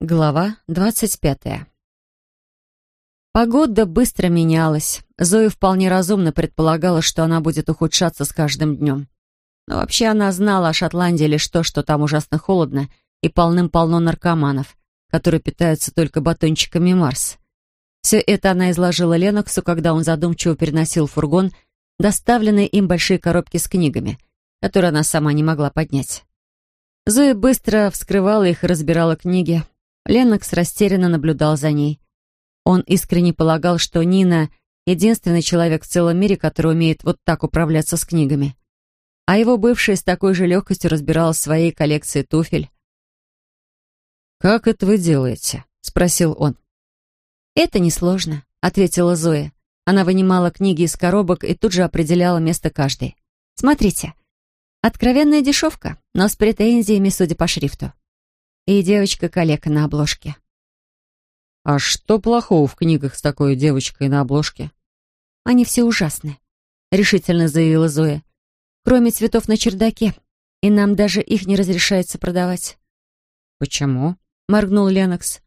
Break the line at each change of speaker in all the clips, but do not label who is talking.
Глава двадцать пятая. Погода быстро менялась. Зоя вполне разумно предполагала, что она будет ухудшаться с каждым днем. Но вообще она знала о Шотландии лишь то, что там ужасно холодно и полным-полно наркоманов, которые питаются только батончиками Марс. Все это она изложила Леноксу, когда он задумчиво переносил фургон, доставленные им большие коробки с книгами, которые она сама не могла поднять. Зоя быстро вскрывала их и разбирала книги, Леннокс растерянно наблюдал за ней. Он искренне полагал, что Нина — единственный человек в целом мире, который умеет вот так управляться с книгами. А его бывшая с такой же легкостью разбиралась в своей коллекции туфель.
«Как это вы делаете?» — спросил он.
«Это несложно», — ответила Зоя. Она вынимала книги из коробок и тут же определяла место каждой. «Смотрите. Откровенная дешевка, но с претензиями, судя по шрифту и девочка-калека на обложке.
«А что плохого в книгах с такой девочкой на обложке?»
«Они все ужасны», — решительно заявила Зоя. «Кроме цветов на чердаке, и нам даже их не разрешается продавать».
«Почему?»
— моргнул Ленокс.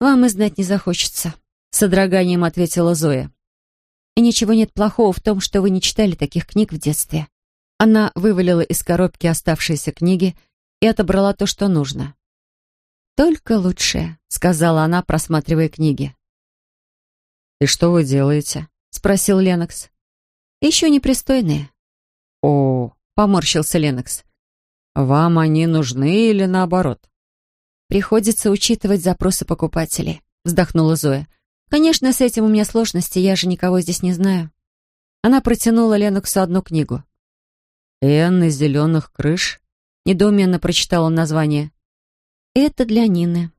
«Вам и знать не захочется», — с содроганием ответила Зоя. «И ничего нет плохого в том, что вы не читали таких книг в детстве». Она вывалила из коробки оставшиеся книги и отобрала то, что нужно. «Только лучшее», — сказала она, просматривая книги.
«И что вы делаете?»
— спросил Ленокс. «Еще непристойные».
«О», — поморщился Ленокс. «Вам они нужны или наоборот?»
«Приходится учитывать запросы покупателей», — вздохнула Зоя. «Конечно, с этим у меня сложности, я же никого здесь не знаю». Она протянула Леноксу одну книгу.
«Энн из зеленых крыш?» — недоуменно прочитал он название.
Это для Нины.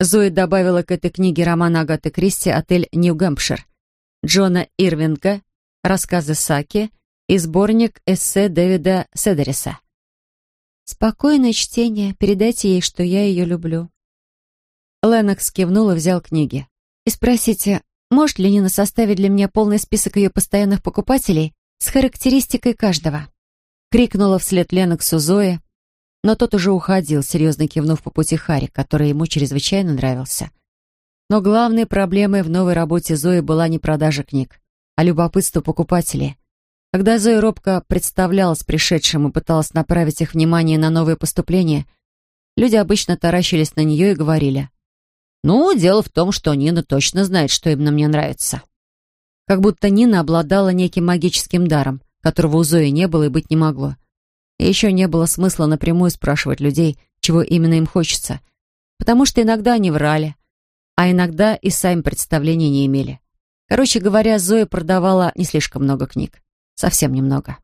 Зоя добавила к этой книге роман Агаты Кристи «Отель Нью-Гэмпшир», Джона Ирвинга, рассказы Саки и сборник эссе Дэвида Седериса. «Спокойное чтение. Передайте ей, что я ее люблю». Ленокс кивнул и взял книги. «И спросите, может ли Нина составить для меня полный список ее постоянных покупателей с характеристикой каждого?» Крикнула вслед Леноксу Зои, но тот уже уходил, серьезно кивнув по пути Хари, который ему чрезвычайно нравился. Но главной проблемой в новой работе Зои была не продажа книг, а любопытство покупателей. Когда Зоя робко представлялась пришедшим и пыталась направить их внимание на новые поступления, люди обычно таращились на нее и говорили, «Ну, дело в том, что Нина точно знает, что именно мне нравится». Как будто Нина обладала неким магическим даром, которого у Зои не было и быть не могло. Еще не было смысла напрямую спрашивать людей, чего именно им хочется, потому что иногда они врали, а иногда и сами представления не имели. Короче говоря, Зоя продавала не слишком много книг. Совсем немного.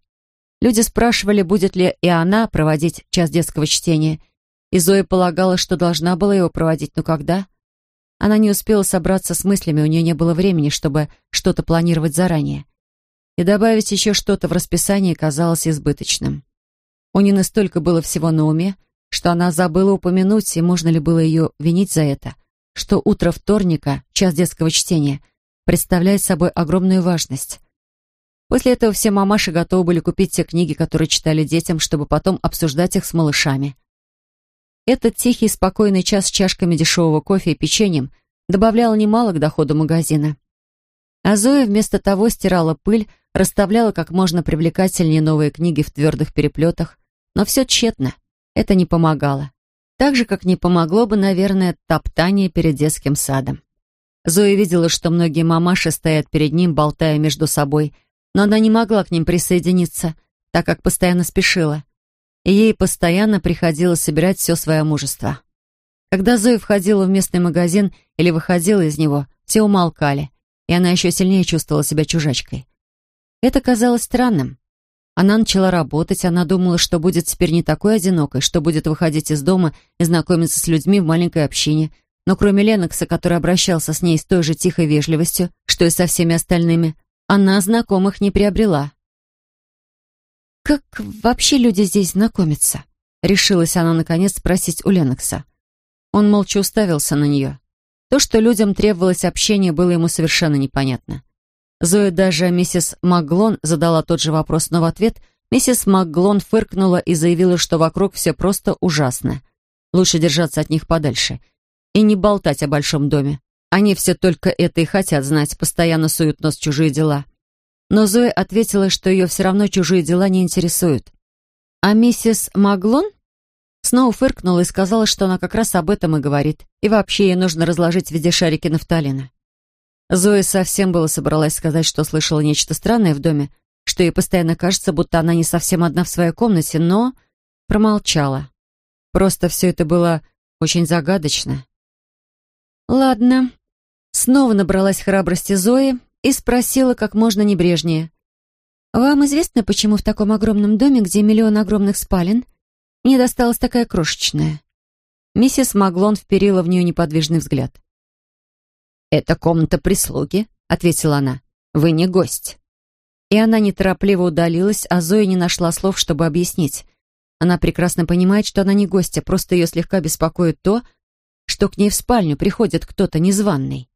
Люди спрашивали, будет ли и она проводить час детского чтения, и Зоя полагала, что должна была его проводить, но когда? Она не успела собраться с мыслями, у нее не было времени, чтобы что-то планировать заранее. И добавить еще что-то в расписание казалось избыточным. У Нины столько было всего на уме, что она забыла упомянуть, и можно ли было ее винить за это, что утро вторника, час детского чтения, представляет собой огромную важность. После этого все мамаши готовы были купить те книги, которые читали детям, чтобы потом обсуждать их с малышами. Этот тихий, спокойный час с чашками дешевого кофе и печеньем добавлял немало к доходу магазина. А Зоя вместо того стирала пыль, расставляла как можно привлекательнее новые книги в твердых переплетах, но все тщетно. Это не помогало. Так же, как не помогло бы, наверное, топтание перед детским садом. Зоя видела, что многие мамаши стоят перед ним, болтая между собой, но она не могла к ним присоединиться, так как постоянно спешила. И ей постоянно приходилось собирать все свое мужество. Когда Зоя входила в местный магазин или выходила из него, все умолкали, и она еще сильнее чувствовала себя чужачкой. Это казалось странным. Она начала работать, она думала, что будет теперь не такой одинокой, что будет выходить из дома и знакомиться с людьми в маленькой общине. Но кроме Ленокса, который обращался с ней с той же тихой вежливостью, что и со всеми остальными, она знакомых не приобрела. «Как вообще люди здесь знакомятся?» Решилась она, наконец, спросить у Ленокса. Он молча уставился на нее. То, что людям требовалось общения, было ему совершенно непонятно. Зоя даже миссис Макглон задала тот же вопрос, но в ответ миссис Макглон фыркнула и заявила, что вокруг все просто ужасно. Лучше держаться от них подальше. и не болтать о большом доме. Они все только это и хотят знать, постоянно суют нос в чужие дела. Но Зоя ответила, что ее все равно чужие дела не интересуют. А миссис Маглон снова фыркнула и сказала, что она как раз об этом и говорит. И вообще ей нужно разложить в виде шарики нафталина. Зоя совсем было собралась сказать, что слышала нечто странное в доме, что ей постоянно кажется, будто она не совсем одна в своей комнате, но промолчала. Просто все это было очень загадочно. «Ладно». Снова набралась храбрости Зои и спросила как можно небрежнее. «Вам известно, почему в таком огромном доме, где миллион огромных спален, мне досталась такая крошечная?» Миссис Маглон вперила в нее неподвижный взгляд. «Это комната прислуги», — ответила она. «Вы не гость». И она неторопливо удалилась, а Зоя не нашла слов, чтобы объяснить. Она прекрасно понимает, что она не гостья, просто ее слегка беспокоит то, что к ней в спальню приходит кто-то незваный.